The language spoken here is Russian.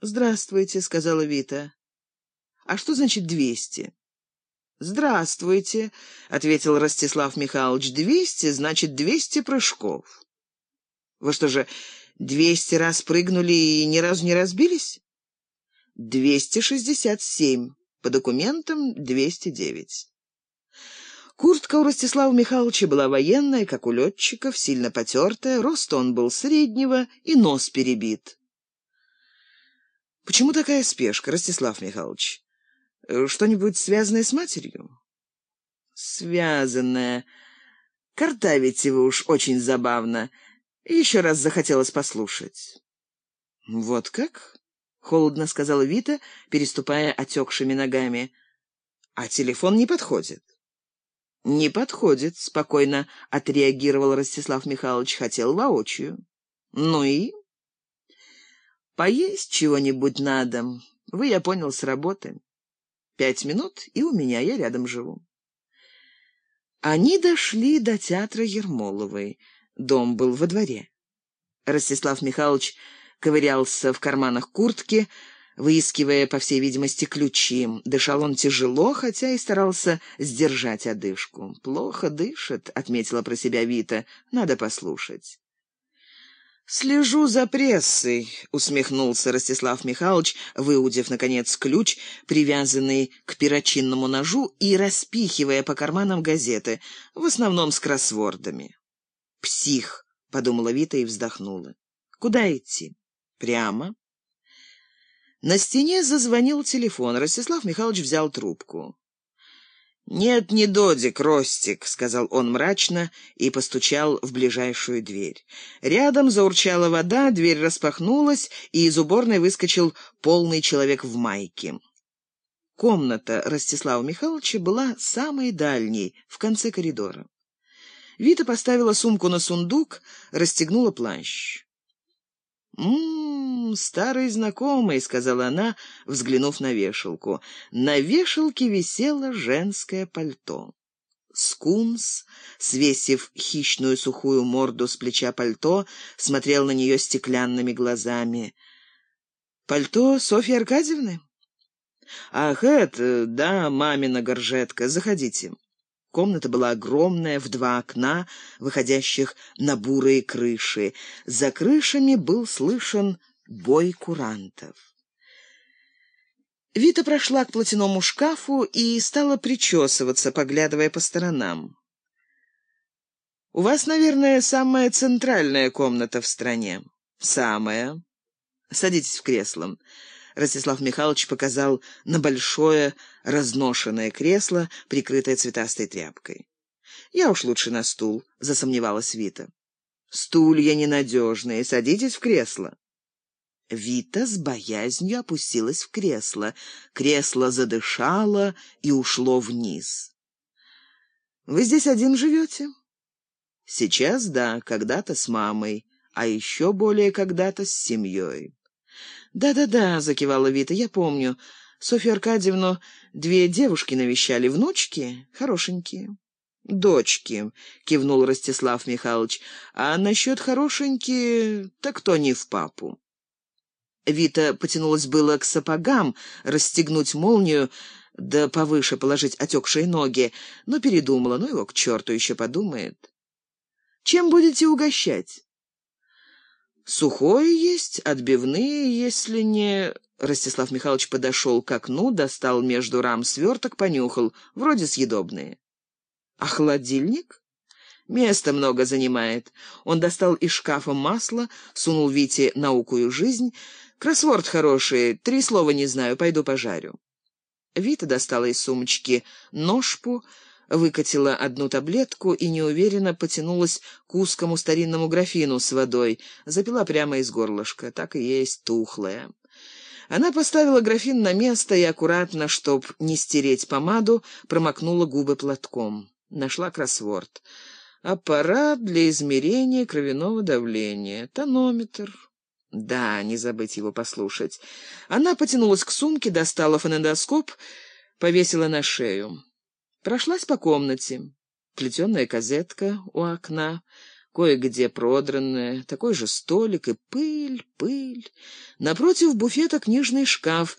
«Здравствуйте», — сказала Вита. «А что значит двести?» «Здравствуйте», — ответил Ростислав Михайлович. «Двести значит двести прыжков». «Вы что же, двести раз прыгнули и ни разу не разбились?» «Двести шестьдесят семь. По документам двести девять». Куртка у Ростислава Михайловича была военная, как у летчиков, сильно потертая, рост он был среднего и нос перебит. «Почему такая спешка, Ростислав Михайлович? Что-нибудь связанное с матерью?» «Связанное. Картавите вы уж очень забавно. Еще раз захотелось послушать». «Вот как?» — холодно сказала Вита, переступая отекшими ногами. «А телефон не подходит». «Не подходит», — спокойно отреагировал Ростислав Михайлович. «Хотел воочию». «Ну и?» Поесть чего-нибудь надо. Вы, я понял, с работы. Пять минут, и у меня, я рядом живу. Они дошли до театра Ермоловой. Дом был во дворе. Ростислав Михайлович ковырялся в карманах куртки, выискивая, по всей видимости, ключи. Дышал он тяжело, хотя и старался сдержать одышку. «Плохо дышит», — отметила про себя Вита. «Надо послушать». «Слежу за прессой», — усмехнулся Ростислав Михайлович, выудив, наконец, ключ, привязанный к перочинному ножу, и распихивая по карманам газеты, в основном с кроссвордами. «Псих», — подумала Вита и вздохнула. «Куда идти?» «Прямо». На стене зазвонил телефон. Ростислав Михайлович взял трубку. «Нет, не додик, Ростик», — сказал он мрачно и постучал в ближайшую дверь. Рядом заурчала вода, дверь распахнулась, и из уборной выскочил полный человек в майке. Комната Ростислава Михайловича была самой дальней, в конце коридора. Вита поставила сумку на сундук, расстегнула плащ. «М-м, старый знакомый», — сказала она, взглянув на вешалку. На вешалке висело женское пальто. Скунс, свесив хищную сухую морду с плеча пальто, смотрел на нее стеклянными глазами. «Пальто Софьи Аркадьевны?» «Ах, это, да, мамина горжетка. Заходите». Комната была огромная, в два окна, выходящих на бурые крыши. За крышами был слышен бой курантов. Вита прошла к платяному шкафу и стала причесываться, поглядывая по сторонам. «У вас, наверное, самая центральная комната в стране?» «Самая. Садитесь в кресло». Ростислав Михайлович показал на большое разношенное кресло, прикрытое цветастой тряпкой. «Я уж лучше на стул», — засомневалась Вита. «Стулья ненадежные, садитесь в кресло». Вита с боязнью опустилась в кресло. Кресло задышало и ушло вниз. «Вы здесь один живете?» «Сейчас да, когда-то с мамой, а еще более когда-то с семьей». «Да-да-да», — закивала Вита, — «я помню. Софью Аркадьевну две девушки навещали, внучки, хорошенькие». «Дочки», — кивнул Ростислав Михайлович, — «а насчет хорошенькие, так кто не в папу». Вита потянулась было к сапогам, расстегнуть молнию, да повыше положить отекшие ноги, но передумала, ну его к черту еще подумает. «Чем будете угощать?» Сухое есть, отбивные, если не...» Ростислав Михайлович подошел к окну, достал между рам сверток, понюхал. Вроде съедобные. «А холодильник?» «Места много занимает». Он достал из шкафа масло, сунул Вите наукую жизнь. «Кроссворд хороший, три слова не знаю, пойду пожарю». Вита достала из сумочки ножпу, выкатила одну таблетку и неуверенно потянулась к узкому старинному графину с водой. Запила прямо из горлышка, так и есть тухлая. Она поставила графин на место и аккуратно, чтоб не стереть помаду, промокнула губы платком. Нашла кроссворд. Аппарат для измерения кровяного давления. Тонометр. Да, не забыть его послушать. Она потянулась к сумке, достала фонендоскоп, повесила на шею. Прошлась по комнате. Плетеная козетка у окна, Кое-где продранное, такой же столик и пыль, пыль. Напротив буфета книжный шкаф,